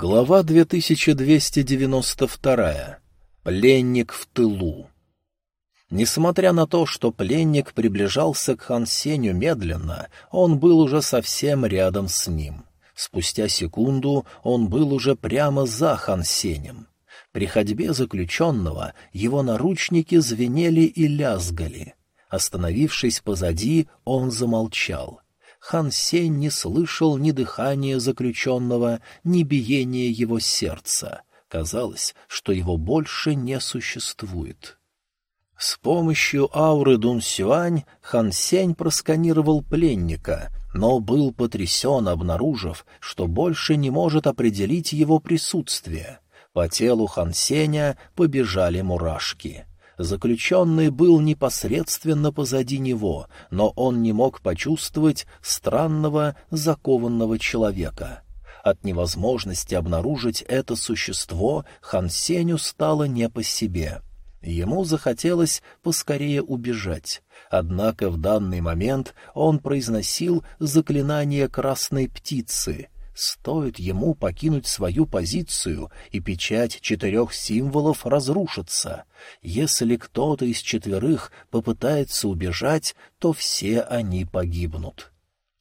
Глава 2292. Пленник в тылу. Несмотря на то, что пленник приближался к Хан Сеню медленно, он был уже совсем рядом с ним. Спустя секунду он был уже прямо за Хан Сенем. При ходьбе заключенного его наручники звенели и лязгали. Остановившись позади, он замолчал — Хан Сень не слышал ни дыхания заключенного, ни биения его сердца. Казалось, что его больше не существует. С помощью ауры Дун Сюань Хан Сень просканировал пленника, но был потрясен, обнаружив, что больше не может определить его присутствие. По телу Хан Сеня побежали мурашки. Заключенный был непосредственно позади него, но он не мог почувствовать странного закованного человека. От невозможности обнаружить это существо Хан Сеню стало не по себе. Ему захотелось поскорее убежать, однако в данный момент он произносил заклинание красной птицы — Стоит ему покинуть свою позицию, и печать четырех символов разрушится. Если кто-то из четверых попытается убежать, то все они погибнут.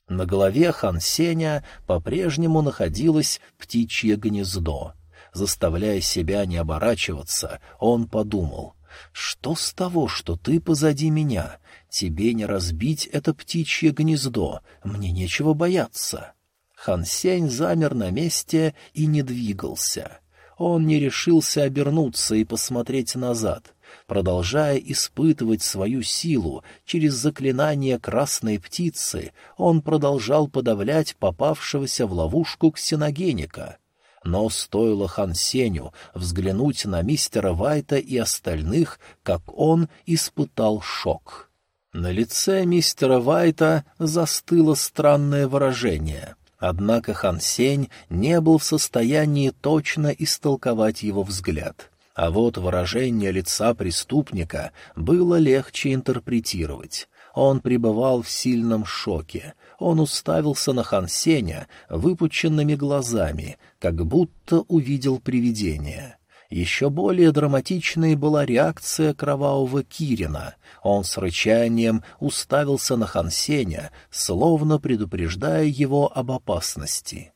На голове Хан Сеня по-прежнему находилось птичье гнездо. Заставляя себя не оборачиваться, он подумал — что с того, что ты позади меня? Тебе не разбить это птичье гнездо, мне нечего бояться. Хан Сень замер на месте и не двигался. Он не решился обернуться и посмотреть назад. Продолжая испытывать свою силу через заклинание красной птицы, он продолжал подавлять попавшегося в ловушку ксеногеника. Но стоило Хан Сеню взглянуть на мистера Вайта и остальных, как он испытал шок. На лице мистера Вайта застыло странное выражение. Однако Хан Сень не был в состоянии точно истолковать его взгляд. А вот выражение лица преступника было легче интерпретировать. Он пребывал в сильном шоке. Он уставился на Хан Сеня выпученными глазами, как будто увидел привидение. Еще более драматичной была реакция кровавого Кирина. Он с рычанием уставился на Хансеня, словно предупреждая его об опасности.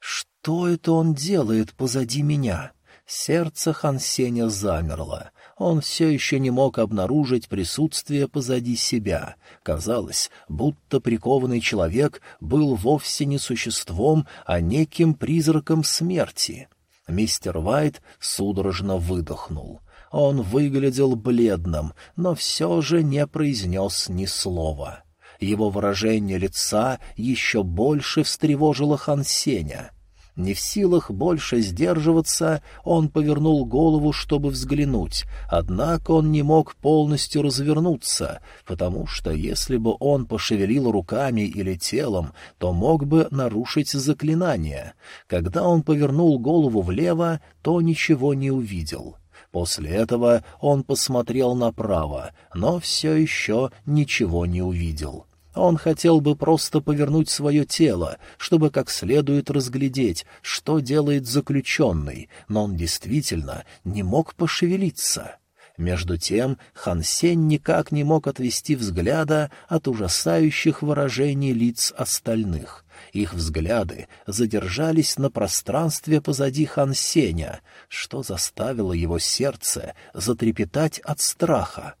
«Что это он делает позади меня?» Сердце Хансеня замерло. Он все еще не мог обнаружить присутствие позади себя. Казалось, будто прикованный человек был вовсе не существом, а неким призраком смерти. Мистер Вайт судорожно выдохнул. Он выглядел бледным, но все же не произнес ни слова. Его выражение лица еще больше встревожило Хансеня. Не в силах больше сдерживаться, он повернул голову, чтобы взглянуть, однако он не мог полностью развернуться, потому что если бы он пошевелил руками или телом, то мог бы нарушить заклинание. Когда он повернул голову влево, то ничего не увидел. После этого он посмотрел направо, но все еще ничего не увидел. Он хотел бы просто повернуть свое тело, чтобы как следует разглядеть, что делает заключенный, но он действительно не мог пошевелиться. Между тем Хан Сень никак не мог отвести взгляда от ужасающих выражений лиц остальных. Их взгляды задержались на пространстве позади Хан Сеня, что заставило его сердце затрепетать от страха.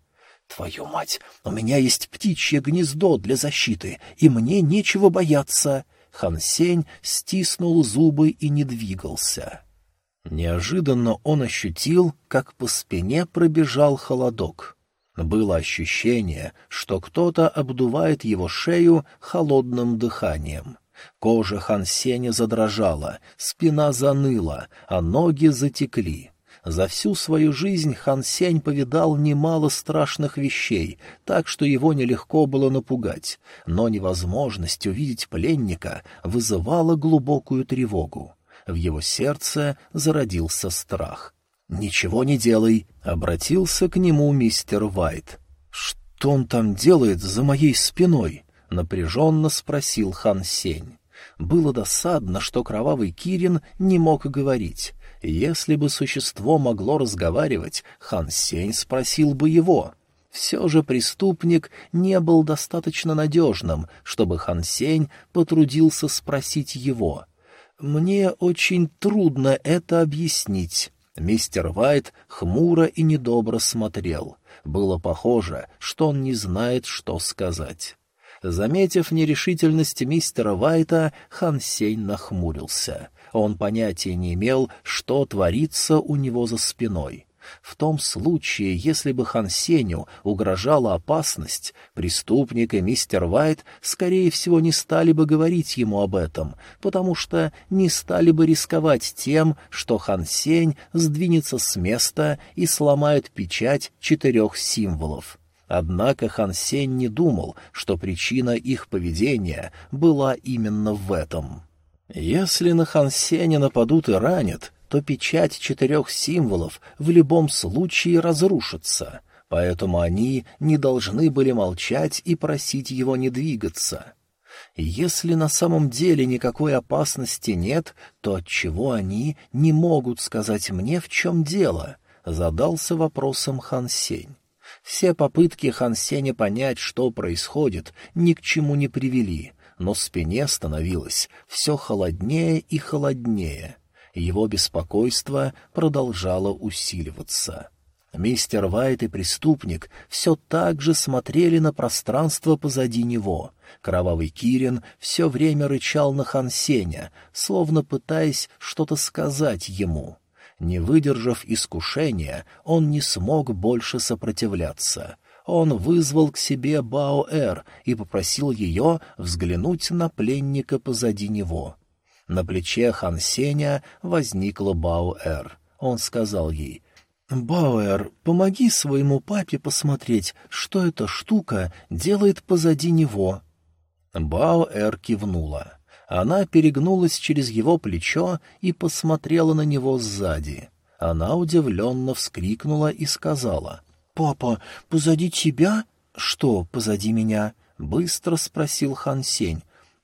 «Твою мать! У меня есть птичье гнездо для защиты, и мне нечего бояться!» Хан Сень стиснул зубы и не двигался. Неожиданно он ощутил, как по спине пробежал холодок. Было ощущение, что кто-то обдувает его шею холодным дыханием. Кожа Хан Сеня задрожала, спина заныла, а ноги затекли. За всю свою жизнь Хан Сень повидал немало страшных вещей, так что его нелегко было напугать, но невозможность увидеть пленника вызывала глубокую тревогу. В его сердце зародился страх. «Ничего не делай!» — обратился к нему мистер Вайт. «Что он там делает за моей спиной?» — напряженно спросил Хан Сень. Было досадно, что кровавый Кирин не мог говорить. Если бы существо могло разговаривать, Хан Сень спросил бы его. Все же преступник не был достаточно надежным, чтобы Хан Сень потрудился спросить его. «Мне очень трудно это объяснить». Мистер Вайт хмуро и недобро смотрел. Было похоже, что он не знает, что сказать. Заметив нерешительность мистера Вайта, Хан нахмурился. Он понятия не имел, что творится у него за спиной. В том случае, если бы Хан Сеню угрожала опасность, преступник и мистер Вайт, скорее всего, не стали бы говорить ему об этом, потому что не стали бы рисковать тем, что Хан Сень сдвинется с места и сломает печать четырех символов. Однако Хан Сень не думал, что причина их поведения была именно в этом. Если на Хан Сеня нападут и ранят, то печать четырех символов в любом случае разрушится, поэтому они не должны были молчать и просить его не двигаться. Если на самом деле никакой опасности нет, то отчего они не могут сказать мне, в чем дело? Задался вопросом Хан Сень. Все попытки Хан Сеня понять, что происходит, ни к чему не привели, но спине становилось все холоднее и холоднее — его беспокойство продолжало усиливаться. Мистер Вайт и преступник все так же смотрели на пространство позади него. Кровавый Кирин все время рычал на Хансеня, словно пытаясь что-то сказать ему. Не выдержав искушения, он не смог больше сопротивляться. Он вызвал к себе Баоэр и попросил ее взглянуть на пленника позади него. На плече Хан Сеня возникла Бауэр. Он сказал ей, «Бауэр, помоги своему папе посмотреть, что эта штука делает позади него». Бауэр кивнула. Она перегнулась через его плечо и посмотрела на него сзади. Она удивленно вскрикнула и сказала, «Папа, позади тебя?» «Что позади меня?» — быстро спросил Хан Сень.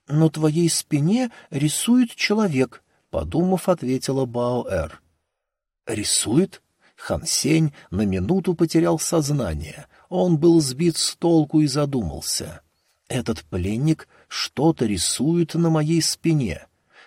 «На твоей спине рисует человек», — подумав, ответила Баоэр. «Рисует?» Хан Сень на минуту потерял сознание. Он был сбит с толку и задумался. «Этот пленник что-то рисует на моей спине.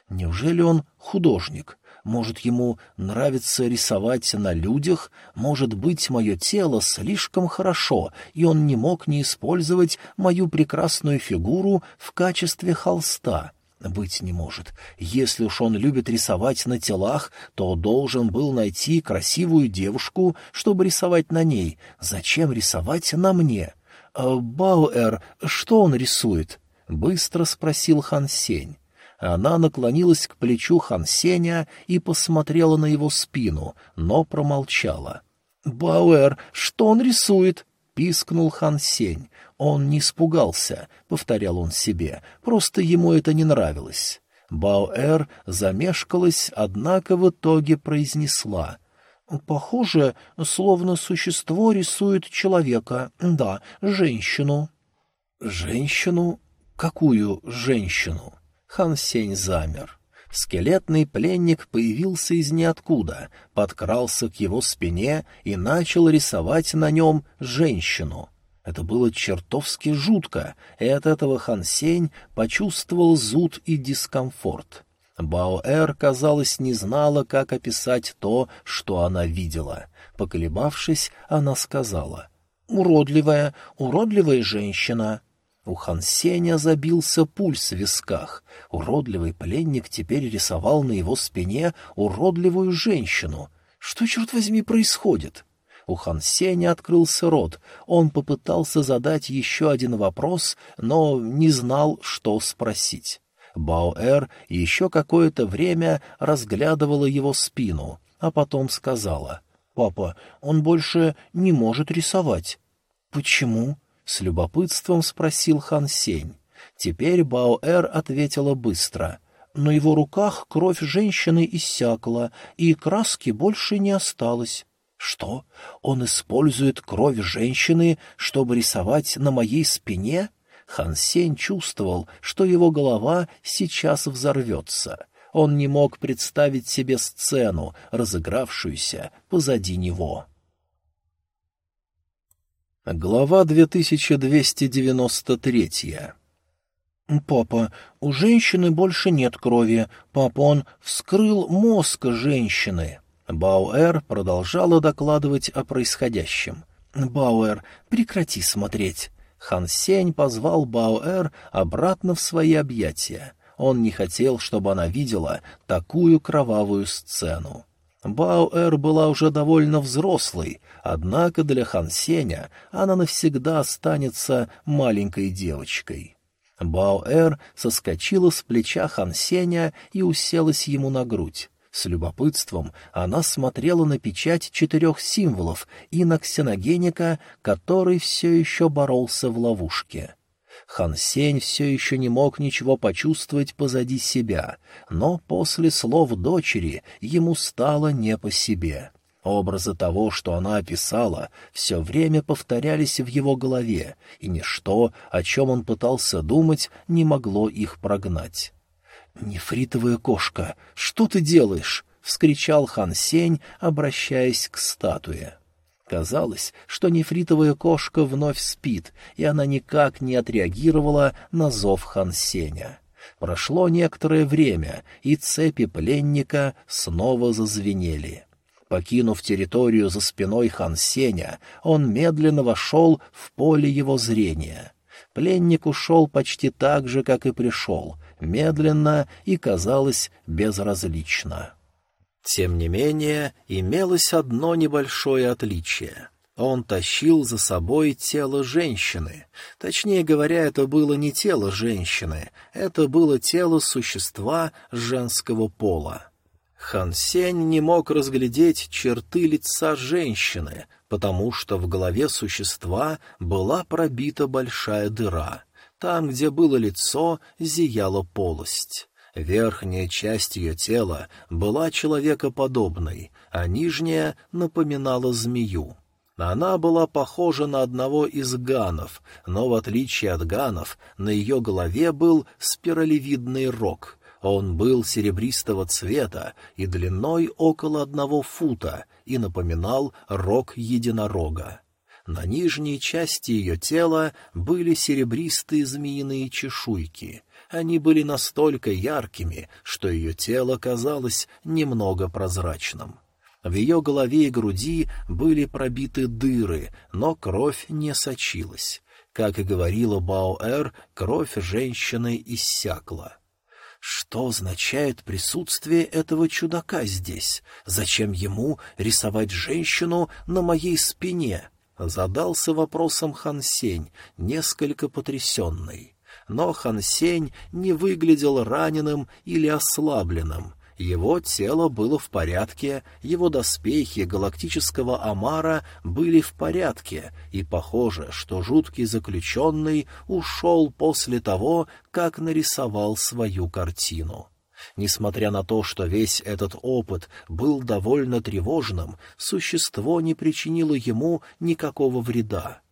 Неужели он художник?» Может, ему нравится рисовать на людях? Может быть, мое тело слишком хорошо, и он не мог не использовать мою прекрасную фигуру в качестве холста?» Быть не может. Если уж он любит рисовать на телах, то должен был найти красивую девушку, чтобы рисовать на ней. Зачем рисовать на мне? «Э, «Бауэр, что он рисует?» — быстро спросил Хан Сень. Она наклонилась к плечу Хансеня и посмотрела на его спину, но промолчала. «Бауэр, что он рисует?» — пискнул Хан Сень. Он не испугался, — повторял он себе, — просто ему это не нравилось. Бауэр замешкалась, однако в итоге произнесла. «Похоже, словно существо рисует человека, да, женщину». «Женщину? Какую женщину?» Хан Сень замер. Скелетный пленник появился из ниоткуда, подкрался к его спине и начал рисовать на нем женщину. Это было чертовски жутко, и от этого Хан Сень почувствовал зуд и дискомфорт. Баоэр, казалось, не знала, как описать то, что она видела. Поколебавшись, она сказала «Уродливая, уродливая женщина». У Хансеня забился пульс в висках. Уродливый пленник теперь рисовал на его спине уродливую женщину. Что, черт возьми, происходит? У Хансеня открылся рот. Он попытался задать еще один вопрос, но не знал, что спросить. Баоэр еще какое-то время разглядывала его спину, а потом сказала, «Папа, он больше не может рисовать». «Почему?» — с любопытством спросил Хан Сень. Теперь Баоэр ответила быстро. На его руках кровь женщины иссякла, и краски больше не осталось. Что? Он использует кровь женщины, чтобы рисовать на моей спине? Хан Сень чувствовал, что его голова сейчас взорвется. Он не мог представить себе сцену, разыгравшуюся позади него. Глава 2293 «Папа, у женщины больше нет крови. Папа, он вскрыл мозг женщины». Бауэр продолжала докладывать о происходящем. «Бауэр, прекрати смотреть». Хан Сень позвал Бауэр обратно в свои объятия. Он не хотел, чтобы она видела такую кровавую сцену. Бауэр была уже довольно взрослой, однако для Хан Сеня она навсегда останется маленькой девочкой. Бауэр соскочила с плеча Хан Сеня и уселась ему на грудь. С любопытством она смотрела на печать четырех символов и на ксеногеника, который все еще боролся в ловушке. Хан Сень все еще не мог ничего почувствовать позади себя, но после слов дочери ему стало не по себе. Образы того, что она описала, все время повторялись в его голове, и ничто, о чем он пытался думать, не могло их прогнать. «Нефритовая кошка, что ты делаешь?» — вскричал Хан Сень, обращаясь к статуе. Казалось, что нефритовая кошка вновь спит, и она никак не отреагировала на зов Хан Сеня. Прошло некоторое время, и цепи пленника снова зазвенели. Покинув территорию за спиной Хан Сеня, он медленно вошел в поле его зрения. Пленник ушел почти так же, как и пришел, медленно и, казалось, безразлично. Тем не менее, имелось одно небольшое отличие. Он тащил за собой тело женщины. Точнее говоря, это было не тело женщины, это было тело существа женского пола. Хан Сень не мог разглядеть черты лица женщины, потому что в голове существа была пробита большая дыра. Там, где было лицо, зияла полость. Верхняя часть ее тела была человекоподобной, а нижняя напоминала змею. Она была похожа на одного из ганов, но, в отличие от ганов, на ее голове был спиралевидный рог. Он был серебристого цвета и длиной около одного фута и напоминал рог единорога. На нижней части ее тела были серебристые змеиные чешуйки. Они были настолько яркими, что ее тело казалось немного прозрачным. В ее голове и груди были пробиты дыры, но кровь не сочилась. Как и говорила Баоэр, кровь женщины иссякла. Что означает присутствие этого чудака здесь? Зачем ему рисовать женщину на моей спине? Задался вопросом Хан Сень, несколько потрясенный. Но Хан Сень не выглядел раненым или ослабленным. Его тело было в порядке, его доспехи галактического Амара были в порядке, и похоже, что жуткий заключенный ушел после того, как нарисовал свою картину. Несмотря на то, что весь этот опыт был довольно тревожным, существо не причинило ему никакого вреда.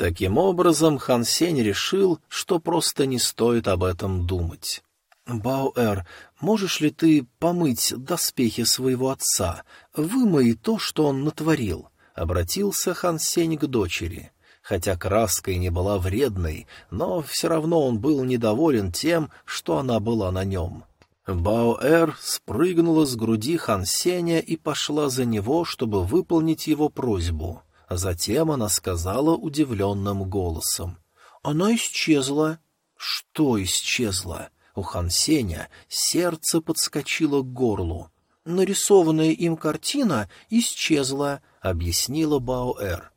Таким образом, Хан Сень решил, что просто не стоит об этом думать. «Баоэр, можешь ли ты помыть доспехи своего отца? Вымой то, что он натворил», — обратился Хан Сень к дочери. Хотя краска и не была вредной, но все равно он был недоволен тем, что она была на нем. Баоэр спрыгнула с груди Хан Сеня и пошла за него, чтобы выполнить его просьбу. Затем она сказала удивленным голосом. «Она исчезла». «Что исчезла?» У Хан Сеня сердце подскочило к горлу. «Нарисованная им картина исчезла», — объяснила Баоэр.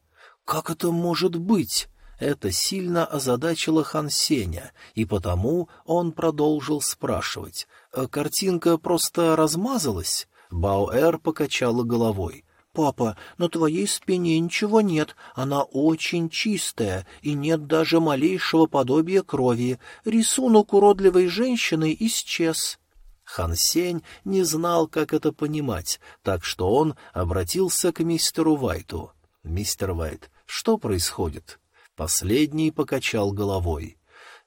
«Как это может быть?» Это сильно озадачило Хан Сеня, и потому он продолжил спрашивать. «Э, «Картинка просто размазалась?» Баоэр покачала головой. «Папа, на твоей спине ничего нет, она очень чистая, и нет даже малейшего подобия крови. Рисунок уродливой женщины исчез». Хан Сень не знал, как это понимать, так что он обратился к мистеру Вайту. «Мистер Вайт, что происходит?» Последний покачал головой.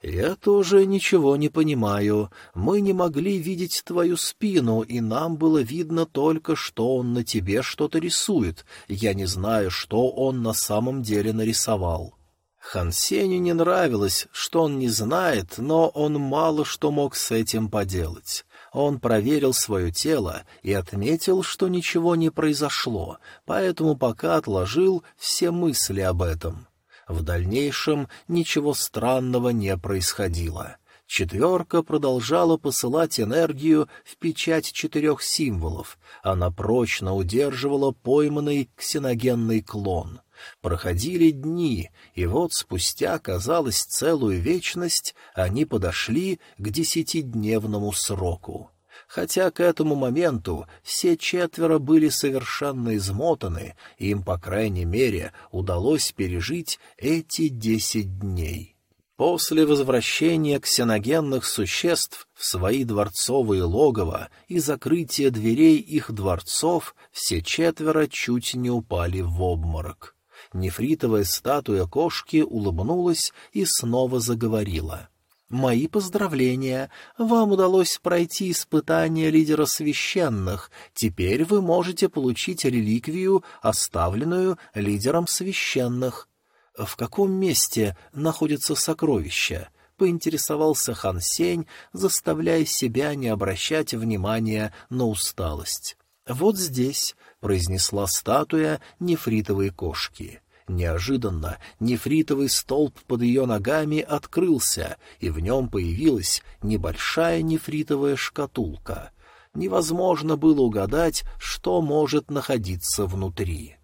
«Я тоже ничего не понимаю. Мы не могли видеть твою спину, и нам было видно только, что он на тебе что-то рисует. Я не знаю, что он на самом деле нарисовал». Хан Сеню не нравилось, что он не знает, но он мало что мог с этим поделать. Он проверил свое тело и отметил, что ничего не произошло, поэтому пока отложил все мысли об этом. В дальнейшем ничего странного не происходило. Четверка продолжала посылать энергию в печать четырех символов. Она прочно удерживала пойманный ксеногенный клон. Проходили дни, и вот спустя, казалось, целую вечность они подошли к десятидневному сроку хотя к этому моменту все четверо были совершенно измотаны, им, по крайней мере, удалось пережить эти десять дней. После возвращения ксеногенных существ в свои дворцовые логово и закрытия дверей их дворцов все четверо чуть не упали в обморок. Нефритовая статуя кошки улыбнулась и снова заговорила — Мои поздравления. Вам удалось пройти испытание лидера священных. Теперь вы можете получить реликвию, оставленную лидером священных. В каком месте находится сокровище? Поинтересовался Хан Сень, заставляя себя не обращать внимания на усталость. Вот здесь, произнесла статуя нефритовой кошки. Неожиданно нефритовый столб под ее ногами открылся, и в нем появилась небольшая нефритовая шкатулка. Невозможно было угадать, что может находиться внутри.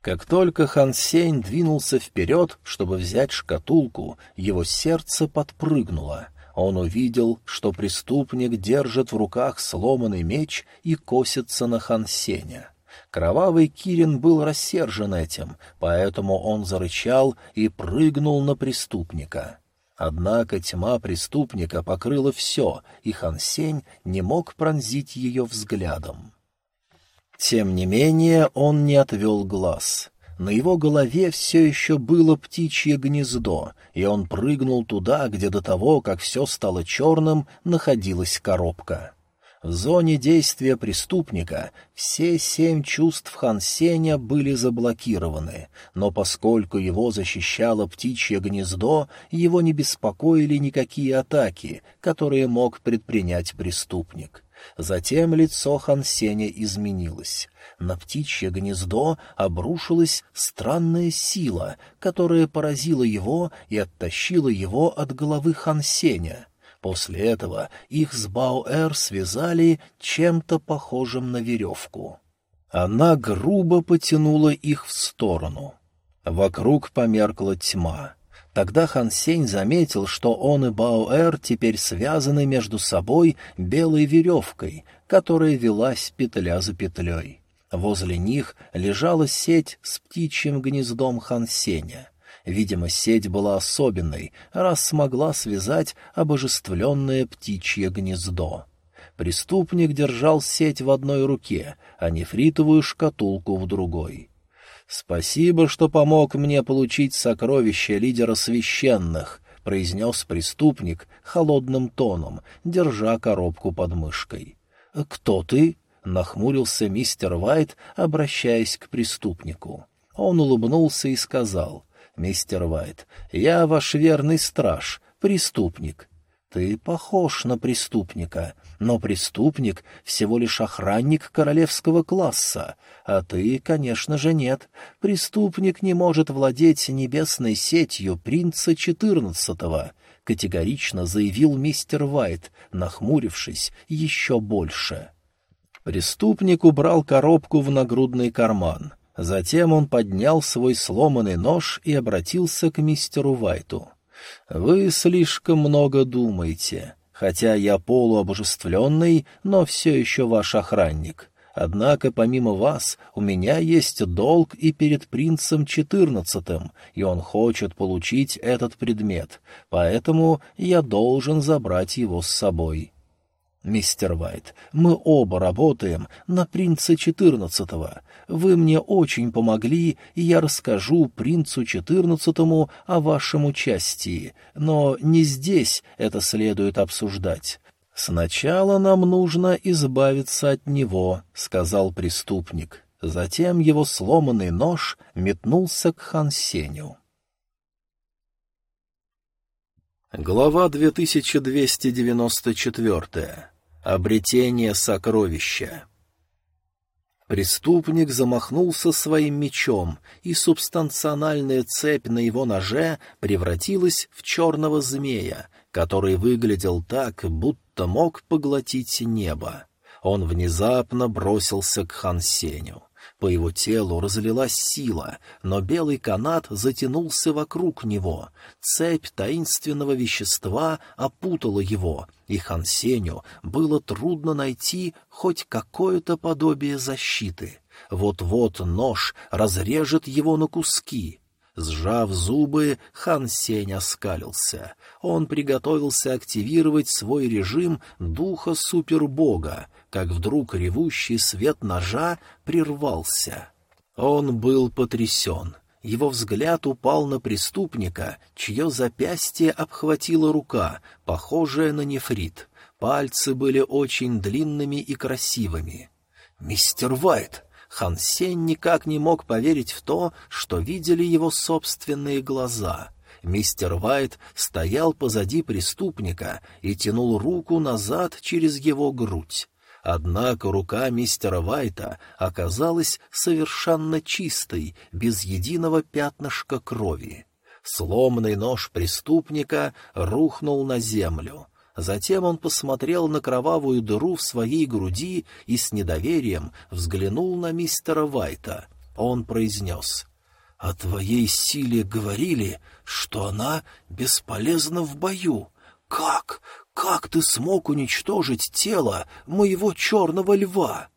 Как только Хан Сень двинулся вперед, чтобы взять шкатулку, его сердце подпрыгнуло. Он увидел, что преступник держит в руках сломанный меч и косится на Хан Сеня. Кровавый Кирин был рассержен этим, поэтому он зарычал и прыгнул на преступника. Однако тьма преступника покрыла все, и Хансень не мог пронзить ее взглядом. Тем не менее он не отвел глаз. На его голове все еще было птичье гнездо, и он прыгнул туда, где до того, как все стало черным, находилась коробка. В зоне действия преступника все семь чувств Хан Сеня были заблокированы, но поскольку его защищало птичье гнездо, его не беспокоили никакие атаки, которые мог предпринять преступник. Затем лицо Хан Сеня изменилось. На птичье гнездо обрушилась странная сила, которая поразила его и оттащила его от головы Хан Сеня — После этого их с Баоэр связали чем-то похожим на веревку. Она грубо потянула их в сторону. Вокруг померкла тьма. Тогда Хан Сень заметил, что он и Баоэр теперь связаны между собой белой веревкой, которая велась петля за петлей. Возле них лежала сеть с птичьим гнездом Хан Сеня. Видимо, сеть была особенной, раз смогла связать обожествленное птичье гнездо. Преступник держал сеть в одной руке, а нефритовую шкатулку в другой. «Спасибо, что помог мне получить сокровище лидера священных», — произнес преступник холодным тоном, держа коробку под мышкой. «Кто ты?» — нахмурился мистер Вайт, обращаясь к преступнику. Он улыбнулся и сказал, мистер Вайт. Я ваш верный страж, преступник. Ты похож на преступника, но преступник — всего лишь охранник королевского класса, а ты, конечно же, нет. Преступник не может владеть небесной сетью принца четырнадцатого, — категорично заявил мистер Вайт, нахмурившись еще больше. Преступник убрал коробку в нагрудный карман — Затем он поднял свой сломанный нож и обратился к мистеру Вайту. «Вы слишком много думаете, хотя я полуобожествленный, но все еще ваш охранник. Однако помимо вас у меня есть долг и перед принцем четырнадцатым, и он хочет получить этот предмет, поэтому я должен забрать его с собой». «Мистер Вайт, мы оба работаем на принца четырнадцатого. Вы мне очень помогли, и я расскажу принцу четырнадцатому о вашем участии, но не здесь это следует обсуждать. «Сначала нам нужно избавиться от него», — сказал преступник. Затем его сломанный нож метнулся к Хансеню. Глава 2294. Обретение сокровища. Преступник замахнулся своим мечом, и субстанциональная цепь на его ноже превратилась в черного змея, который выглядел так, будто мог поглотить небо. Он внезапно бросился к Хансеню. По его телу разлилась сила, но белый канат затянулся вокруг него. Цепь таинственного вещества опутала его, и Хансеню было трудно найти хоть какое-то подобие защиты. Вот-вот нож разрежет его на куски. Сжав зубы, Хан Сень оскалился. Он приготовился активировать свой режим духа супербога, как вдруг ревущий свет ножа прервался. Он был потрясен. Его взгляд упал на преступника, чье запястье обхватила рука, похожая на нефрит. Пальцы были очень длинными и красивыми. «Мистер Вайт!» Хан Сень никак не мог поверить в то, что видели его собственные глаза. Мистер Вайт стоял позади преступника и тянул руку назад через его грудь. Однако рука мистера Вайта оказалась совершенно чистой, без единого пятнышка крови. Сломанный нож преступника рухнул на землю. Затем он посмотрел на кровавую дыру в своей груди и с недоверием взглянул на мистера Вайта. Он произнес, «О твоей силе говорили, что она бесполезна в бою. Как? Как ты смог уничтожить тело моего черного льва?»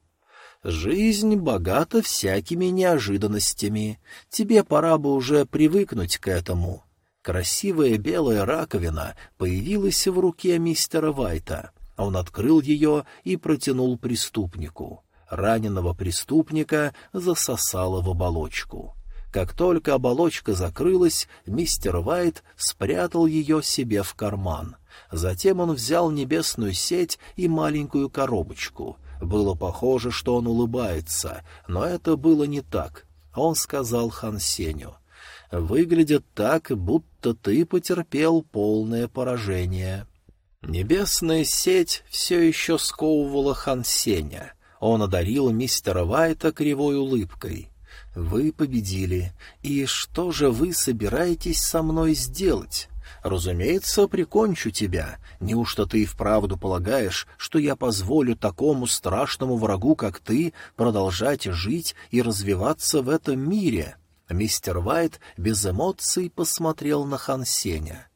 Жизнь богата всякими неожиданностями. Тебе пора бы уже привыкнуть к этому. Красивая белая раковина появилась в руке мистера Вайта. Он открыл ее и протянул преступнику. Раненого преступника засосало в оболочку. Как только оболочка закрылась, мистер Вайт спрятал ее себе в карман. Затем он взял небесную сеть и маленькую коробочку. Было похоже, что он улыбается, но это было не так. Он сказал Хан Сеню — выглядят так, будто ты потерпел полное поражение. Небесная сеть все еще сковывала Хансеня. Он одарил мистера Вайта кривой улыбкой. «Вы победили. И что же вы собираетесь со мной сделать?» «Разумеется, прикончу тебя. Неужто ты и вправду полагаешь, что я позволю такому страшному врагу, как ты, продолжать жить и развиваться в этом мире?» Мистер Вайт без эмоций посмотрел на Хан Сеня.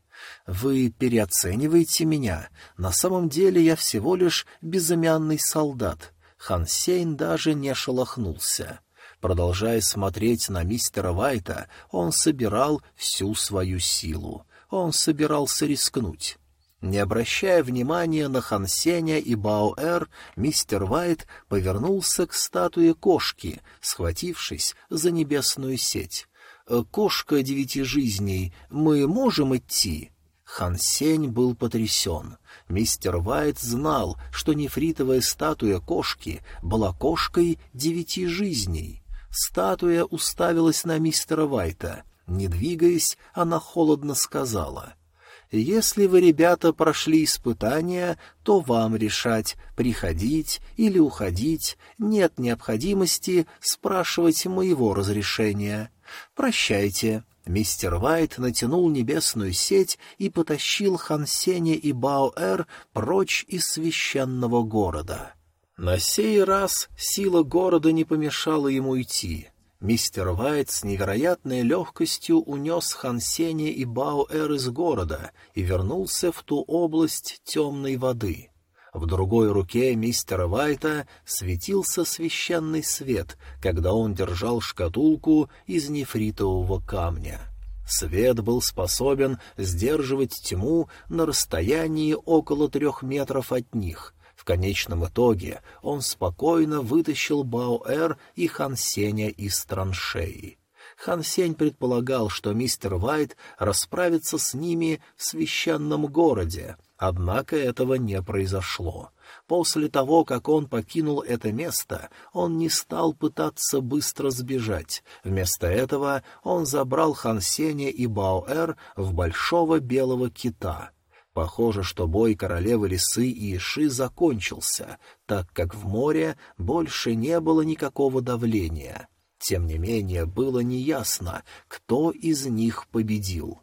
«Вы переоцениваете меня. На самом деле я всего лишь безымянный солдат». Хан Сень даже не шелохнулся. Продолжая смотреть на мистера Вайта, он собирал всю свою силу. Он собирался рискнуть. Не обращая внимания на Хансеня и Баоэр, мистер Вайт повернулся к статуе кошки, схватившись за небесную сеть. «Э, «Кошка девяти жизней, мы можем идти?» Хансень был потрясен. Мистер Вайт знал, что нефритовая статуя кошки была кошкой девяти жизней. Статуя уставилась на мистера Вайта. Не двигаясь, она холодно сказала — если вы, ребята, прошли испытания, то вам решать, приходить или уходить. Нет необходимости спрашивать моего разрешения. Прощайте». Мистер Вайт натянул небесную сеть и потащил Хансене и Баоэр прочь из священного города. На сей раз сила города не помешала ему идти. Мистер Вайт с невероятной легкостью унес Хансене и Баоэр из города и вернулся в ту область темной воды. В другой руке мистера Вайта светился священный свет, когда он держал шкатулку из нефритового камня. Свет был способен сдерживать тьму на расстоянии около трех метров от них — конечном итоге он спокойно вытащил Баоэр и Хан Сеня из траншеи. Хан Сень предполагал, что мистер Вайт расправится с ними в священном городе, однако этого не произошло. После того, как он покинул это место, он не стал пытаться быстро сбежать. Вместо этого он забрал Хансеня и Баоэр в большого белого кита. Похоже, что бой королевы лисы и Иши закончился, так как в море больше не было никакого давления. Тем не менее, было неясно, кто из них победил.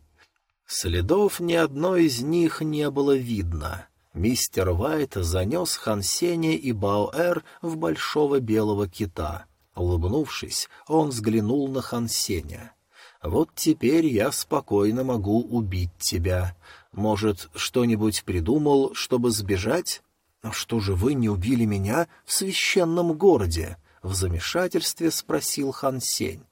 Следов ни одной из них не было видно. Мистер Вайт занес Хансеня и Баоэр в большого белого кита. Улыбнувшись, он взглянул на Хансеня. «Вот теперь я спокойно могу убить тебя. Может, что-нибудь придумал, чтобы сбежать? Что же вы не убили меня в священном городе?» В замешательстве спросил Хансень.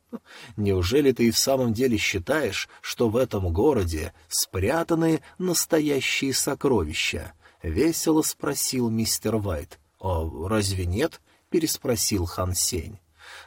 Неужели ты и в самом деле считаешь, что в этом городе спрятаны настоящие сокровища? — весело спросил мистер Вайт. «А разве нет?» — переспросил Хан Сень.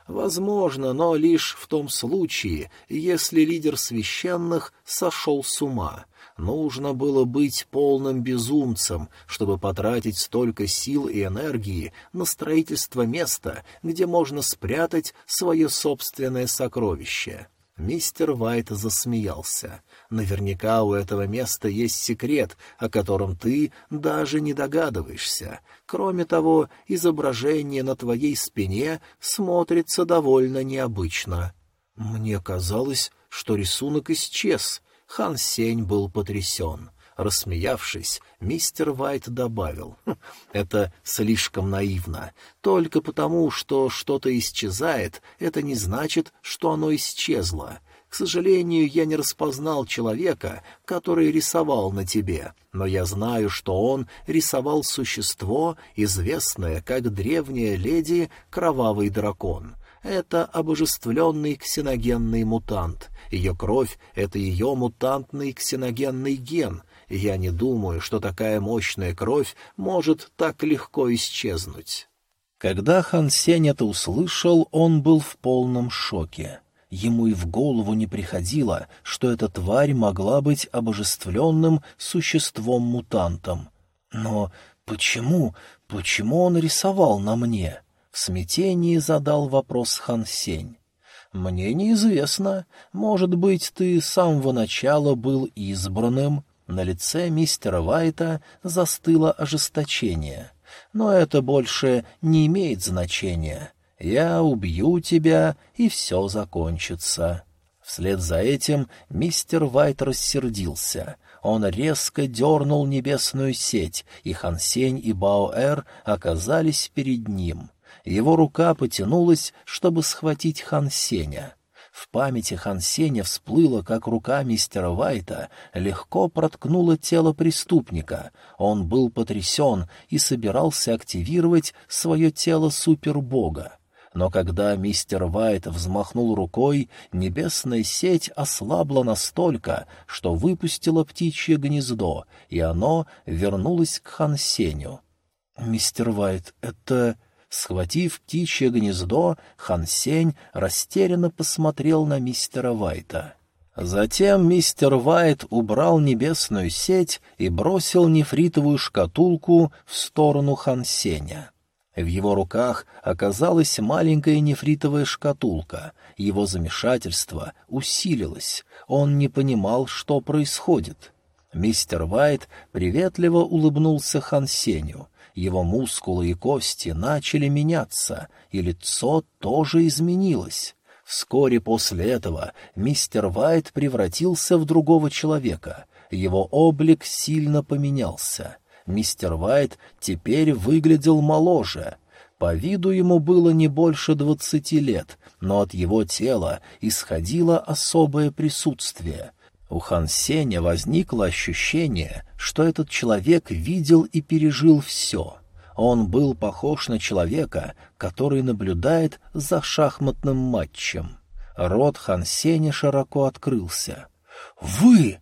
«Возможно, но лишь в том случае, если лидер священных сошел с ума. Нужно было быть полным безумцем, чтобы потратить столько сил и энергии на строительство места, где можно спрятать свое собственное сокровище». Мистер Вайт засмеялся. Наверняка у этого места есть секрет, о котором ты даже не догадываешься. Кроме того, изображение на твоей спине смотрится довольно необычно. Мне казалось, что рисунок исчез. Хан Сень был потрясен. Рассмеявшись, мистер Вайт добавил, «Хм, «Это слишком наивно. Только потому, что что-то исчезает, это не значит, что оно исчезло. К сожалению, я не распознал человека, который рисовал на тебе, но я знаю, что он рисовал существо, известное как древняя леди Кровавый Дракон. Это обожествленный ксеногенный мутант. Ее кровь — это ее мутантный ксеногенный ген, я не думаю, что такая мощная кровь может так легко исчезнуть. Когда Хан Сень это услышал, он был в полном шоке. Ему и в голову не приходило, что эта тварь могла быть обожествленным существом-мутантом. Но почему, почему он рисовал на мне? В смятении задал вопрос Хан Сень. «Мне неизвестно. Может быть, ты с самого начала был избранным?» На лице мистера Вайта застыло ожесточение. «Но это больше не имеет значения. Я убью тебя, и все закончится». Вслед за этим мистер Вайт рассердился. Он резко дернул небесную сеть, и Хансень и Баоэр оказались перед ним. Его рука потянулась, чтобы схватить Хансеня. В памяти Хан Сеня всплыло, как рука мистера Вайта легко проткнула тело преступника. Он был потрясен и собирался активировать свое тело супербога. Но когда мистер Вайт взмахнул рукой, небесная сеть ослабла настолько, что выпустила птичье гнездо, и оно вернулось к Хан Сеню. «Мистер Вайт, это...» Схватив птичье гнездо, Хан Сень растерянно посмотрел на мистера Вайта. Затем мистер Вайт убрал небесную сеть и бросил нефритовую шкатулку в сторону Хан Сеня. В его руках оказалась маленькая нефритовая шкатулка. Его замешательство усилилось. Он не понимал, что происходит. Мистер Вайт приветливо улыбнулся Хан Сеню. Его мускулы и кости начали меняться, и лицо тоже изменилось. Вскоре после этого мистер Вайт превратился в другого человека. Его облик сильно поменялся. Мистер Вайт теперь выглядел моложе. По виду ему было не больше двадцати лет, но от его тела исходило особое присутствие — у Хан Сеня возникло ощущение, что этот человек видел и пережил все. Он был похож на человека, который наблюдает за шахматным матчем. Рот Хан Сеня широко открылся. «Вы!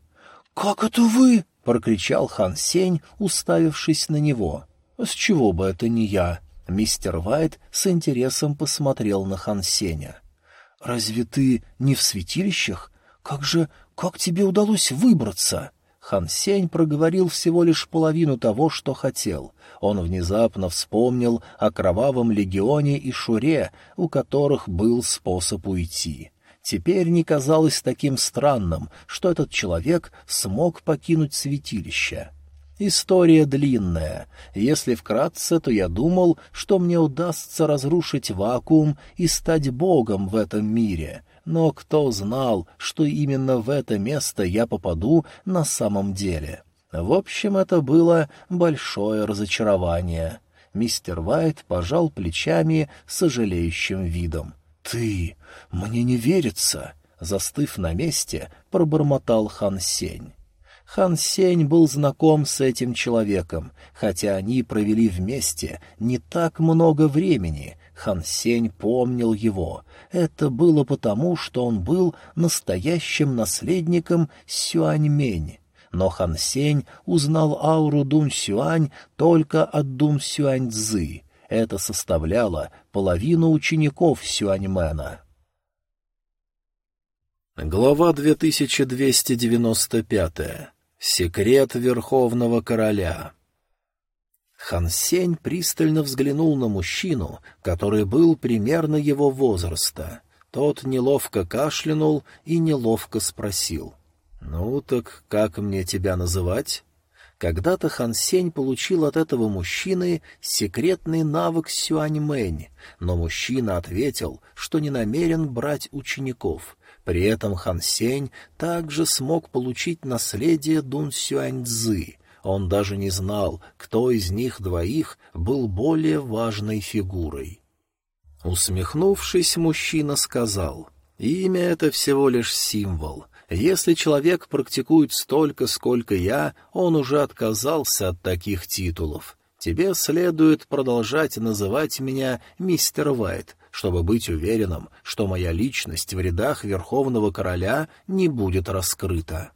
Как это вы?» — прокричал Хан Сень, уставившись на него. С чего бы это не я? Мистер Вайт с интересом посмотрел на Хан Сеня. Разве ты не в святилищах? Как же, как тебе удалось выбраться? Хан Сень проговорил всего лишь половину того, что хотел. Он внезапно вспомнил о кровавом легионе и Шуре, у которых был способ уйти. Теперь не казалось таким странным, что этот человек смог покинуть святилище. История длинная. Если вкратце, то я думал, что мне удастся разрушить вакуум и стать богом в этом мире — но кто знал, что именно в это место я попаду на самом деле? В общем, это было большое разочарование. Мистер Вайт пожал плечами с сожалеющим видом. «Ты! Мне не верится!» Застыв на месте, пробормотал Хан Сень. Хан Сень был знаком с этим человеком, хотя они провели вместе не так много времени, Хан Сень помнил его. Это было потому, что он был настоящим наследником Сюаньмень. Но Хан Сень узнал ауру Дун Сюань только от Дун Сюань Цзы. Это составляло половину учеников Сюаньмена. Глава 2295. Секрет Верховного Короля. Хан Сень пристально взглянул на мужчину, который был примерно его возраста. Тот неловко кашлянул и неловко спросил. «Ну так как мне тебя называть?» Когда-то Хан Сень получил от этого мужчины секретный навык Сюаньмэнь, но мужчина ответил, что не намерен брать учеников. При этом Хан Сень также смог получить наследие Дун Сюаньцзы — он даже не знал, кто из них двоих был более важной фигурой. Усмехнувшись, мужчина сказал, «Имя — это всего лишь символ. Если человек практикует столько, сколько я, он уже отказался от таких титулов. Тебе следует продолжать называть меня мистер Вайт, чтобы быть уверенным, что моя личность в рядах Верховного Короля не будет раскрыта».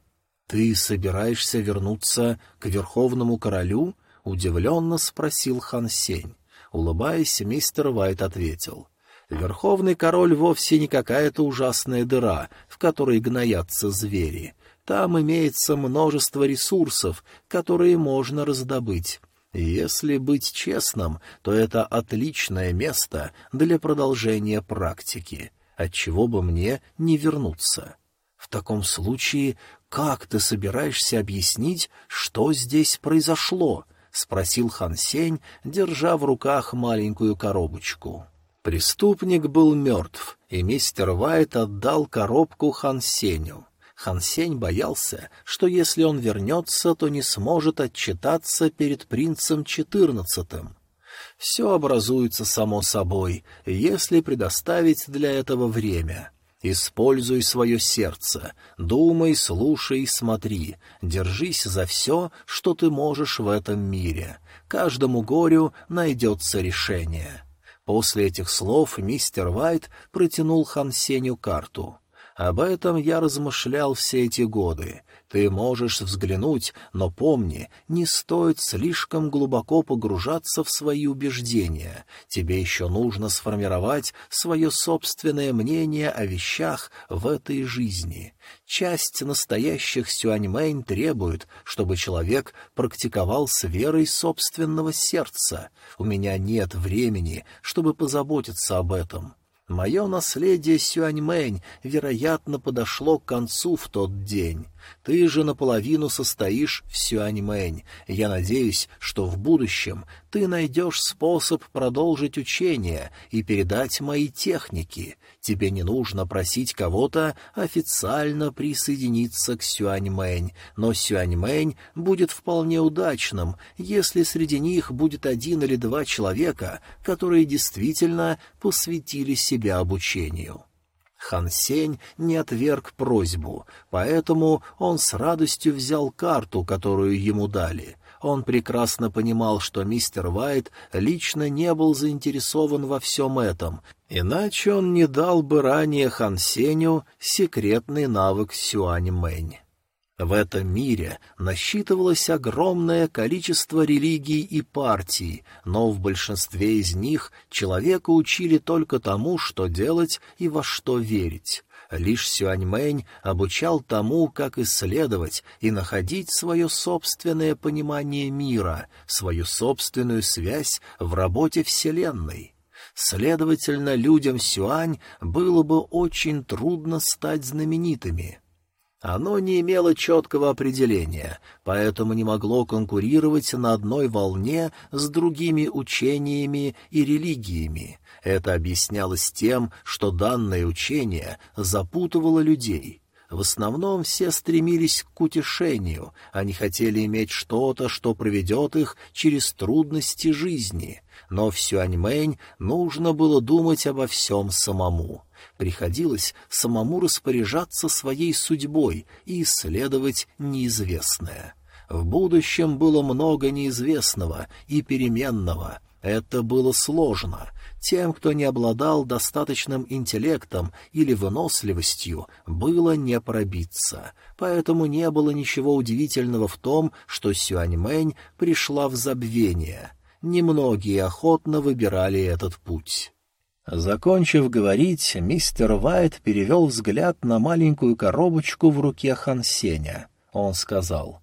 «Ты собираешься вернуться к Верховному Королю?» — удивленно спросил Хан Сень. Улыбаясь, мистер Вайт ответил. «Верховный король вовсе не какая-то ужасная дыра, в которой гноятся звери. Там имеется множество ресурсов, которые можно раздобыть. Если быть честным, то это отличное место для продолжения практики. Отчего бы мне не вернуться?» В таком случае «Как ты собираешься объяснить, что здесь произошло?» — спросил Хан Сень, держа в руках маленькую коробочку. Преступник был мертв, и мистер Вайт отдал коробку Хан Сеню. Хан Сень боялся, что если он вернется, то не сможет отчитаться перед принцем четырнадцатым. Все образуется само собой, если предоставить для этого время. Используй свое сердце, думай, слушай, смотри, держись за все, что ты можешь в этом мире. Каждому горю найдется решение. После этих слов мистер Вайт протянул Хан Сеню карту. Об этом я размышлял все эти годы. Ты можешь взглянуть, но помни, не стоит слишком глубоко погружаться в свои убеждения. Тебе еще нужно сформировать свое собственное мнение о вещах в этой жизни. Часть настоящих сюаньмэнь требует, чтобы человек практиковал с верой собственного сердца. У меня нет времени, чтобы позаботиться об этом. Мое наследие Сюаньмэнь, вероятно, подошло к концу в тот день. Ты же наполовину состоишь в Сюаньмэнь. Я надеюсь, что в будущем ты найдешь способ продолжить учение и передать мои техники. Тебе не нужно просить кого-то официально присоединиться к Сюаньмэнь, но Сюаньмэнь будет вполне удачным, если среди них будет один или два человека, которые действительно посвятили себя обучению. Хан Сень не отверг просьбу, поэтому он с радостью взял карту, которую ему дали. Он прекрасно понимал, что мистер Вайт лично не был заинтересован во всем этом, иначе он не дал бы ранее Хан Сеню секретный навык Сюань Мэнь. В этом мире насчитывалось огромное количество религий и партий, но в большинстве из них человека учили только тому, что делать и во что верить. Лишь Сюаньмэнь обучал тому, как исследовать и находить свое собственное понимание мира, свою собственную связь в работе Вселенной. Следовательно, людям Сюань было бы очень трудно стать знаменитыми — оно не имело четкого определения, поэтому не могло конкурировать на одной волне с другими учениями и религиями. Это объяснялось тем, что данное учение запутывало людей. В основном все стремились к утешению, они хотели иметь что-то, что проведет их через трудности жизни. Но в Сюаньмэнь нужно было думать обо всем самому — Приходилось самому распоряжаться своей судьбой и исследовать неизвестное. В будущем было много неизвестного и переменного. Это было сложно. Тем, кто не обладал достаточным интеллектом или выносливостью, было не пробиться. Поэтому не было ничего удивительного в том, что Сюаньмэнь пришла в забвение. Немногие охотно выбирали этот путь. Закончив говорить, мистер Вайт перевел взгляд на маленькую коробочку в руке Хансеня. Он сказал,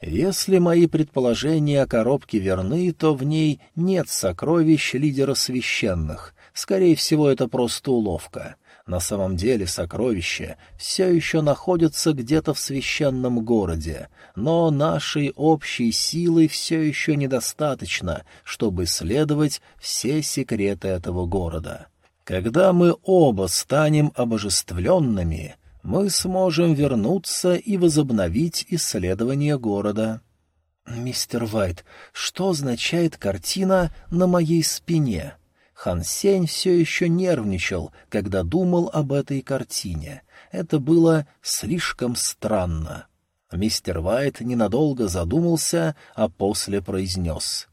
«Если мои предположения о коробке верны, то в ней нет сокровищ лидера священных. Скорее всего, это просто уловка. На самом деле сокровища все еще находятся где-то в священном городе, но нашей общей силы все еще недостаточно, чтобы исследовать все секреты этого города. Когда мы оба станем обожествленными, мы сможем вернуться и возобновить исследование города. «Мистер Вайт, что означает картина на моей спине?» Хан Сень все еще нервничал, когда думал об этой картине. Это было слишком странно. Мистер Вайт ненадолго задумался, а после произнес.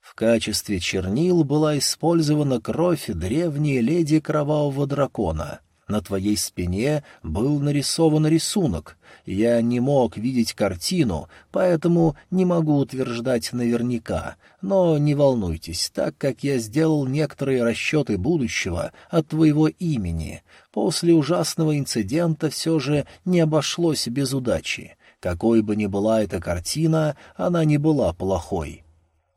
В качестве чернил была использована кровь древней леди Кровавого Дракона — на твоей спине был нарисован рисунок. Я не мог видеть картину, поэтому не могу утверждать наверняка. Но не волнуйтесь, так как я сделал некоторые расчеты будущего от твоего имени. После ужасного инцидента все же не обошлось без удачи. Какой бы ни была эта картина, она не была плохой.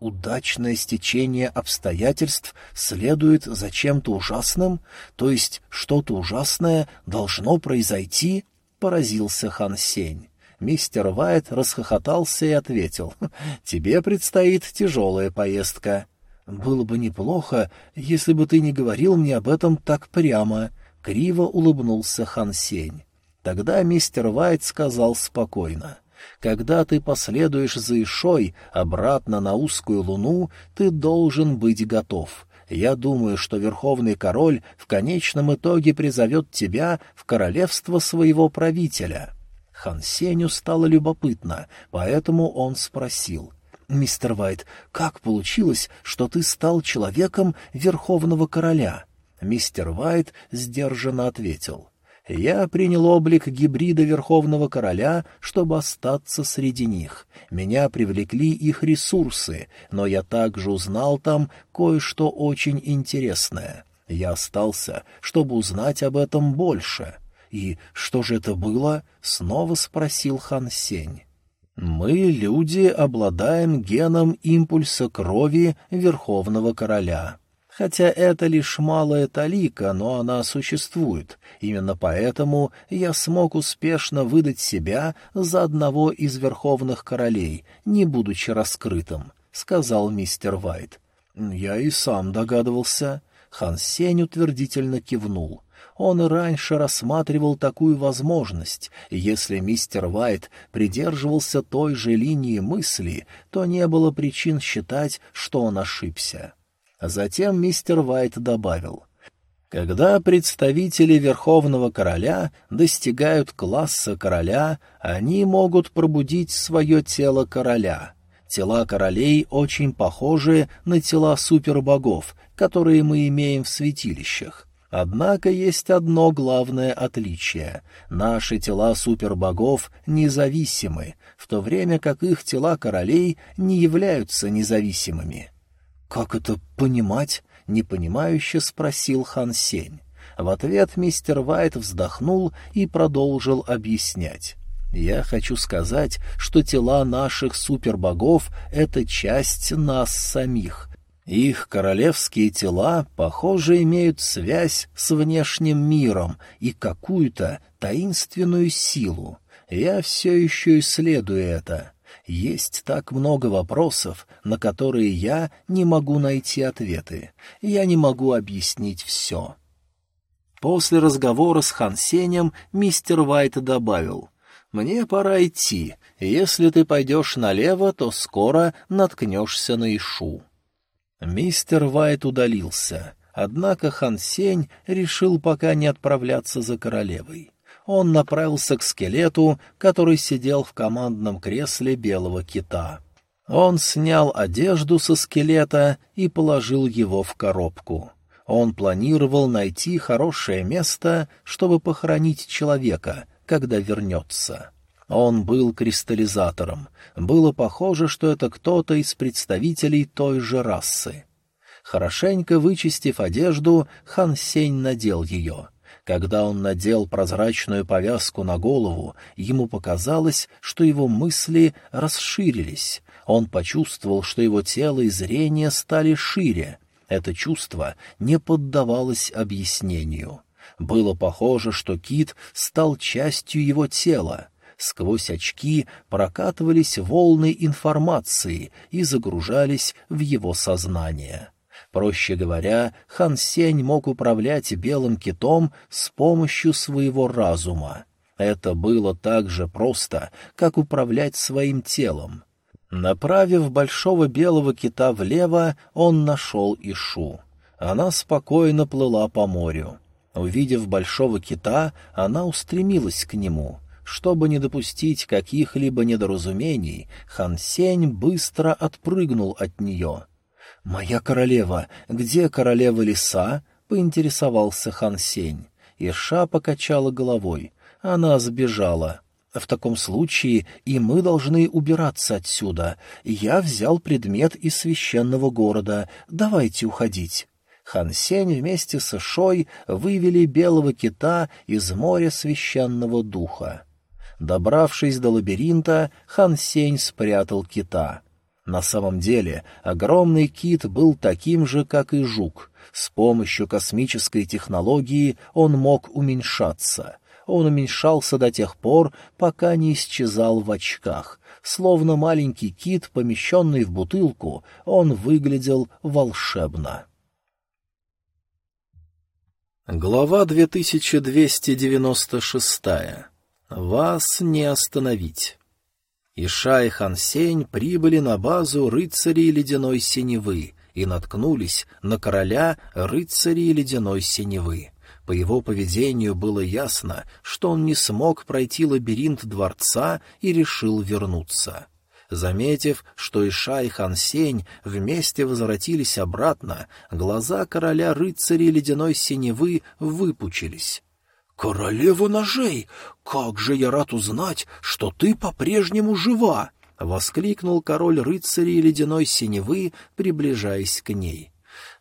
Удачное стечение обстоятельств следует за чем-то ужасным? То есть что-то ужасное должно произойти? Поразился Хан Сень. Мистер Вайт расхохотался и ответил. «Тебе предстоит тяжелая поездка». «Было бы неплохо, если бы ты не говорил мне об этом так прямо», — криво улыбнулся Хан Сень. Тогда мистер Вайт сказал спокойно. Когда ты последуешь за Ишой обратно на узкую луну, ты должен быть готов. Я думаю, что Верховный Король в конечном итоге призовет тебя в королевство своего правителя». Хан Сеню стало любопытно, поэтому он спросил. «Мистер Вайт, как получилось, что ты стал человеком Верховного Короля?» Мистер Вайт сдержанно ответил я принял облик гибрида Верховного Короля, чтобы остаться среди них. Меня привлекли их ресурсы, но я также узнал там кое-что очень интересное. Я остался, чтобы узнать об этом больше. «И что же это было?» — снова спросил Хан Сень. «Мы, люди, обладаем геном импульса крови Верховного Короля». Хотя это лишь малая талика, но она существует. Именно поэтому я смог успешно выдать себя за одного из верховных королей, не будучи раскрытым, — сказал мистер Вайт. Я и сам догадывался. Хан Сень утвердительно кивнул. Он раньше рассматривал такую возможность, если мистер Вайт придерживался той же линии мысли, то не было причин считать, что он ошибся. А затем мистер Вайт добавил. Когда представители Верховного Короля достигают класса короля, они могут пробудить свое тело короля. Тела королей очень похожи на тела супербогов, которые мы имеем в святилищах. Однако есть одно главное отличие. Наши тела супербогов независимы, в то время как их тела королей не являются независимыми. «Как это понимать?» — непонимающе спросил Хан Сень. В ответ мистер Вайт вздохнул и продолжил объяснять. «Я хочу сказать, что тела наших супербогов — это часть нас самих, их королевские тела, похоже, имеют связь с внешним миром и какую-то таинственную силу. Я все еще исследую это. Есть так много вопросов, на которые я не могу найти ответы. Я не могу объяснить все. После разговора с Хансенем мистер Вайт добавил, «Мне пора идти. Если ты пойдешь налево, то скоро наткнешься на Ишу». Мистер Вайт удалился, однако Хан Сень решил пока не отправляться за королевой. Он направился к скелету, который сидел в командном кресле белого кита. Он снял одежду со скелета и положил его в коробку. Он планировал найти хорошее место, чтобы похоронить человека, когда вернется. Он был кристаллизатором. Было похоже, что это кто-то из представителей той же расы. Хорошенько вычистив одежду, Хан Сень надел ее. Когда он надел прозрачную повязку на голову, ему показалось, что его мысли расширились. Он почувствовал, что его тело и зрение стали шире. Это чувство не поддавалось объяснению. Было похоже, что кит стал частью его тела. Сквозь очки прокатывались волны информации и загружались в его сознание. Проще говоря, Хан Сень мог управлять белым китом с помощью своего разума. Это было так же просто, как управлять своим телом. Направив большого белого кита влево, он нашел Ишу. Она спокойно плыла по морю. Увидев большого кита, она устремилась к нему. Чтобы не допустить каких-либо недоразумений, Хан Сень быстро отпрыгнул от нее. «Моя королева, где королева лиса?» — поинтересовался Хан Сень. Иша покачала головой. Она сбежала. «В таком случае и мы должны убираться отсюда. Я взял предмет из священного города. Давайте уходить». Хан Сень вместе с Ишой вывели белого кита из моря священного духа. Добравшись до лабиринта, Хан Сень спрятал кита. На самом деле, огромный кит был таким же, как и жук. С помощью космической технологии он мог уменьшаться. Он уменьшался до тех пор, пока не исчезал в очках. Словно маленький кит, помещенный в бутылку, он выглядел волшебно. Глава 2296. Вас не остановить. Иша и Хансень прибыли на базу рыцарей ледяной синевы и наткнулись на короля рыцарей ледяной синевы. По его поведению было ясно, что он не смог пройти лабиринт дворца и решил вернуться. Заметив, что Иша и Хансень вместе возвратились обратно, глаза короля рыцарей ледяной синевы выпучились. «Королева ножей! Как же я рад узнать, что ты по-прежнему жива!» — воскликнул король рыцарей ледяной синевы, приближаясь к ней.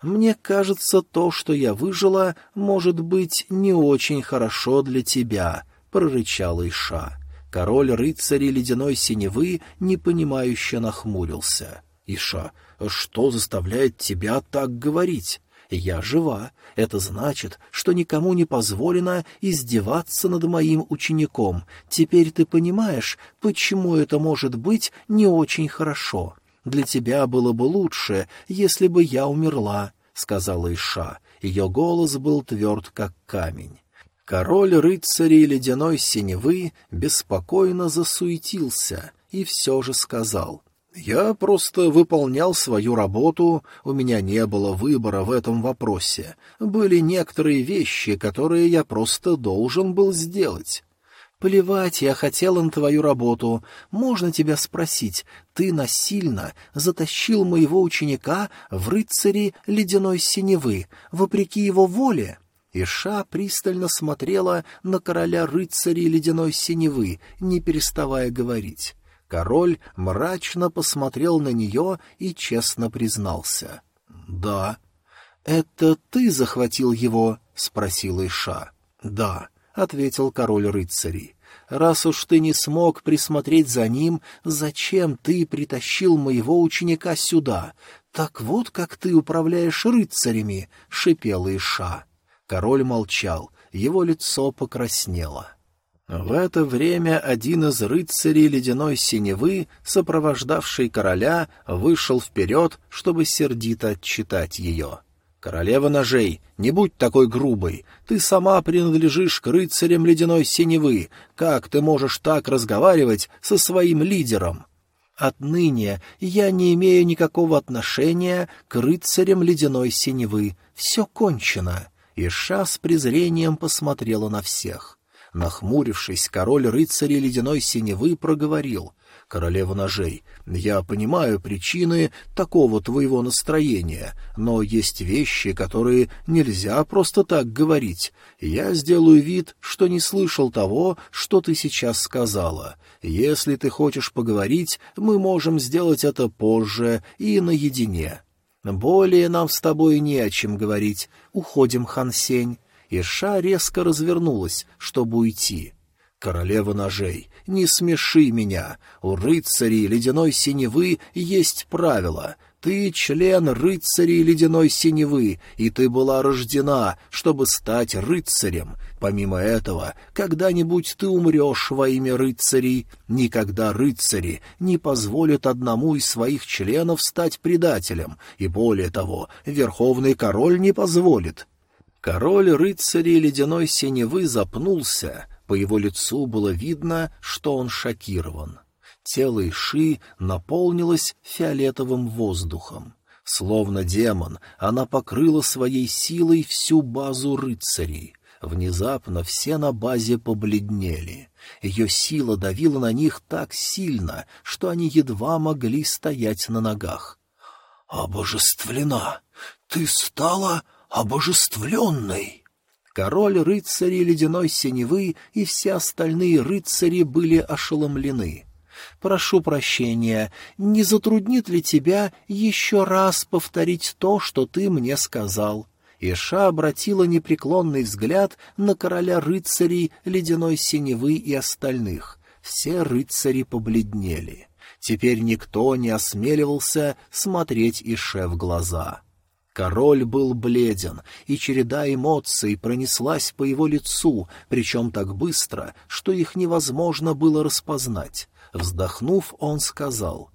«Мне кажется, то, что я выжила, может быть не очень хорошо для тебя», — прорычал Иша. Король рыцарей ледяной синевы непонимающе нахмурился. «Иша, что заставляет тебя так говорить?» Я жива. Это значит, что никому не позволено издеваться над моим учеником. Теперь ты понимаешь, почему это может быть не очень хорошо. Для тебя было бы лучше, если бы я умерла, — сказала Иша. Ее голос был тверд, как камень. Король рыцарей ледяной синевы беспокойно засуетился и все же сказал — я просто выполнял свою работу, у меня не было выбора в этом вопросе. Были некоторые вещи, которые я просто должен был сделать. Плевать, я хотел на твою работу. Можно тебя спросить, ты насильно затащил моего ученика в рыцари ледяной синевы, вопреки его воле? Иша пристально смотрела на короля рыцарей ледяной синевы, не переставая говорить. Король мрачно посмотрел на нее и честно признался. «Да». «Это ты захватил его?» — спросила Иша. «Да», — ответил король рыцарей. «Раз уж ты не смог присмотреть за ним, зачем ты притащил моего ученика сюда? Так вот как ты управляешь рыцарями!» — шипела Иша. Король молчал, его лицо покраснело. В это время один из рыцарей ледяной синевы, сопровождавший короля, вышел вперед, чтобы сердито отчитать ее. «Королева ножей, не будь такой грубой. Ты сама принадлежишь к рыцарям ледяной синевы. Как ты можешь так разговаривать со своим лидером?» «Отныне я не имею никакого отношения к рыцарям ледяной синевы. Все кончено». Иша с презрением посмотрела на всех. Нахмурившись, король рыцарей ледяной синевы проговорил королева ножей, я понимаю причины такого твоего настроения, но есть вещи, которые нельзя просто так говорить. Я сделаю вид, что не слышал того, что ты сейчас сказала. Если ты хочешь поговорить, мы можем сделать это позже и наедине. Более нам с тобой не о чем говорить. Уходим, Хансень. Иша резко развернулась, чтобы уйти. Королева ножей, не смеши меня. У рыцарей ледяной синевы есть правила. Ты член рыцарей ледяной синевы, и ты была рождена, чтобы стать рыцарем. Помимо этого, когда-нибудь ты умрешь во имя рыцарей. Никогда рыцари не позволят одному из своих членов стать предателем, и более того, верховный король не позволит. Король рыцарей ледяной синевы запнулся, по его лицу было видно, что он шокирован. Тело Иши наполнилось фиолетовым воздухом. Словно демон, она покрыла своей силой всю базу рыцарей. Внезапно все на базе побледнели. Ее сила давила на них так сильно, что они едва могли стоять на ногах. «Обожествлена! Ты стала обожествленной!» Король рыцарей ледяной синевы и все остальные рыцари были ошеломлены. «Прошу прощения, не затруднит ли тебя еще раз повторить то, что ты мне сказал?» Иша обратила непреклонный взгляд на короля рыцарей ледяной синевы и остальных. Все рыцари побледнели. Теперь никто не осмеливался смотреть Ише в глаза. Король был бледен, и череда эмоций пронеслась по его лицу, причем так быстро, что их невозможно было распознать. Вздохнув, он сказал,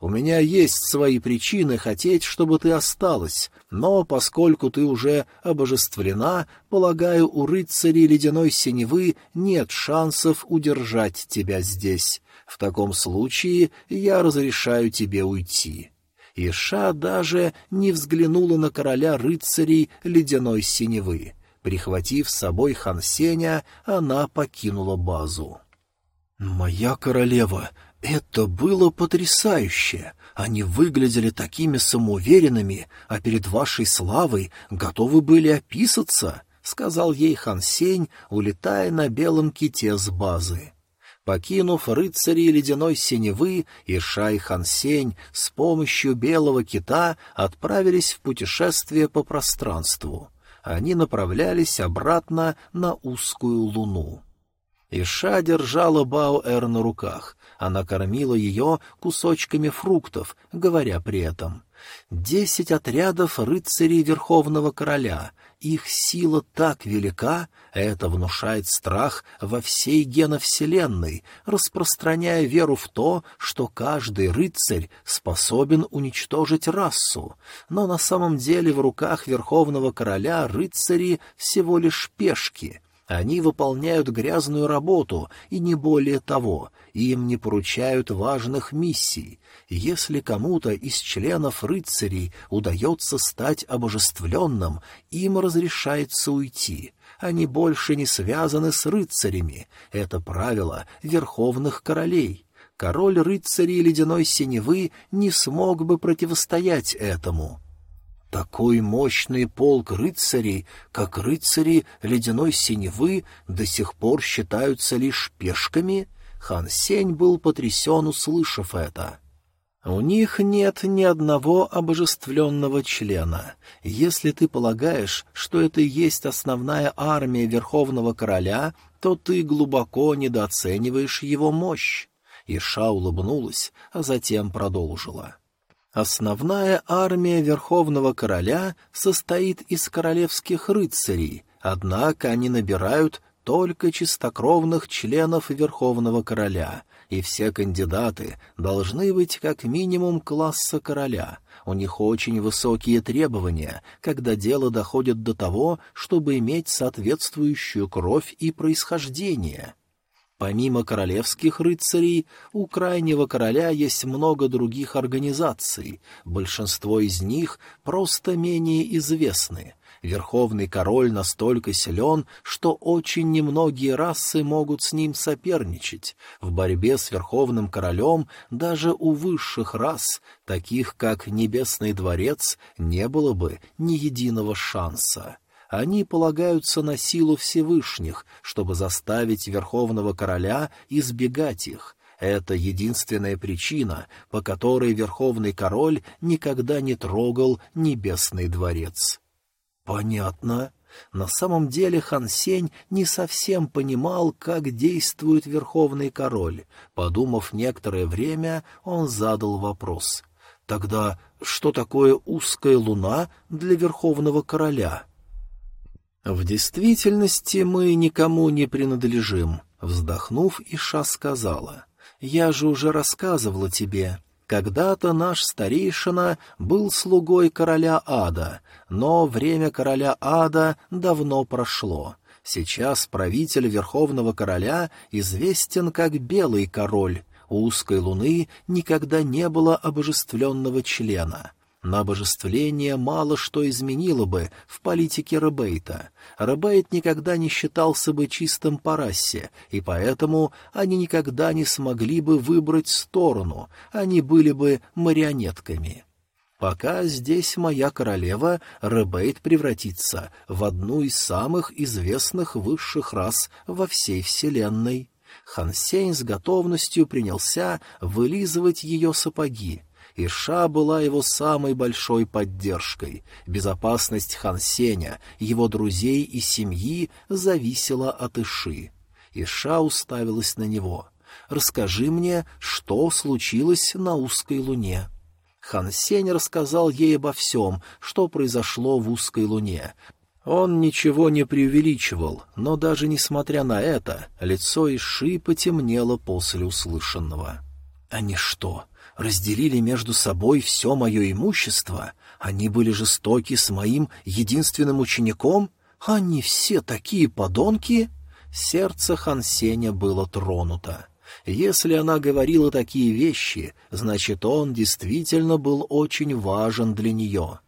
«У меня есть свои причины хотеть, чтобы ты осталась, но поскольку ты уже обожествлена, полагаю, у рыцарей ледяной синевы нет шансов удержать тебя здесь. В таком случае я разрешаю тебе уйти». Иша даже не взглянула на короля рыцарей ледяной синевы. Прихватив с собой Хансеня, она покинула базу. «Моя королева, это было потрясающе! Они выглядели такими самоуверенными, а перед вашей славой готовы были описаться», — сказал ей Хансень, улетая на белом ките с базы. Покинув рыцарей ледяной синевы, Иша и Хансень с помощью белого кита отправились в путешествие по пространству. Они направлялись обратно на узкую луну. Иша держала Баоэр на руках. Она кормила ее кусочками фруктов, говоря при этом. «Десять отрядов рыцарей Верховного Короля, их сила так велика, это внушает страх во всей геновселенной, распространяя веру в то, что каждый рыцарь способен уничтожить расу. Но на самом деле в руках Верховного Короля рыцари всего лишь пешки — они выполняют грязную работу, и не более того, им не поручают важных миссий. Если кому-то из членов рыцарей удается стать обожествленным, им разрешается уйти. Они больше не связаны с рыцарями. Это правило верховных королей. Король рыцарей ледяной синевы не смог бы противостоять этому. Такой мощный полк рыцарей, как рыцари ледяной синевы, до сих пор считаются лишь пешками? Хан Сень был потрясен, услышав это. У них нет ни одного обожествленного члена. Если ты полагаешь, что это и есть основная армия Верховного Короля, то ты глубоко недооцениваешь его мощь. Иша улыбнулась, а затем продолжила. Основная армия Верховного Короля состоит из королевских рыцарей, однако они набирают только чистокровных членов Верховного Короля — и все кандидаты должны быть как минимум класса короля. У них очень высокие требования, когда дело доходит до того, чтобы иметь соответствующую кровь и происхождение. Помимо королевских рыцарей, у крайнего короля есть много других организаций, большинство из них просто менее известны — Верховный король настолько силен, что очень немногие расы могут с ним соперничать. В борьбе с Верховным королем даже у высших рас, таких как Небесный дворец, не было бы ни единого шанса. Они полагаются на силу Всевышних, чтобы заставить Верховного короля избегать их, это единственная причина, по которой Верховный Король никогда не трогал Небесный дворец. Понятно. На самом деле Хан Сень не совсем понимал, как действует Верховный Король. Подумав некоторое время, он задал вопрос. Тогда что такое узкая луна для Верховного Короля? В действительности мы никому не принадлежим, вздохнув, Иша сказала. Я же уже рассказывала тебе, когда-то наш старейшина был слугой короля ада, но время короля ада давно прошло. Сейчас правитель Верховного Короля известен как Белый Король. У узкой луны никогда не было обожествленного члена. На обожествление мало что изменило бы в политике Ребейта. Ребейт никогда не считался бы чистым по расе, и поэтому они никогда не смогли бы выбрать сторону, они были бы марионетками. Пока здесь моя королева, Ребейт превратится в одну из самых известных высших рас во всей вселенной. Хансейн с готовностью принялся вылизывать ее сапоги, Иша была его самой большой поддержкой. Безопасность Хан Сеня, его друзей и семьи зависела от Иши. Иша уставилась на него. «Расскажи мне, что случилось на узкой луне?» Хан Сень рассказал ей обо всем, что произошло в узкой луне. Он ничего не преувеличивал, но даже несмотря на это, лицо Иши потемнело после услышанного. «Они что, разделили между собой все мое имущество? Они были жестоки с моим единственным учеником? Они все такие подонки?» Сердце Хансеня было тронуто. Если она говорила такие вещи, значит, он действительно был очень важен для нее.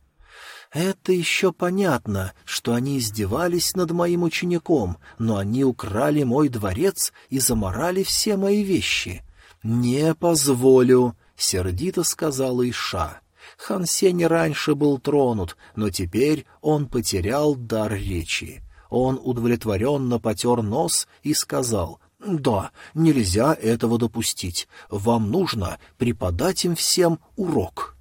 Это еще понятно, что они издевались над моим учеником, но они украли мой дворец и заморали все мои вещи. «Не позволю», — сердито сказала Иша. Хан Сень раньше был тронут, но теперь он потерял дар речи. Он удовлетворенно потер нос и сказал, «Да, нельзя этого допустить. Вам нужно преподать им всем урок».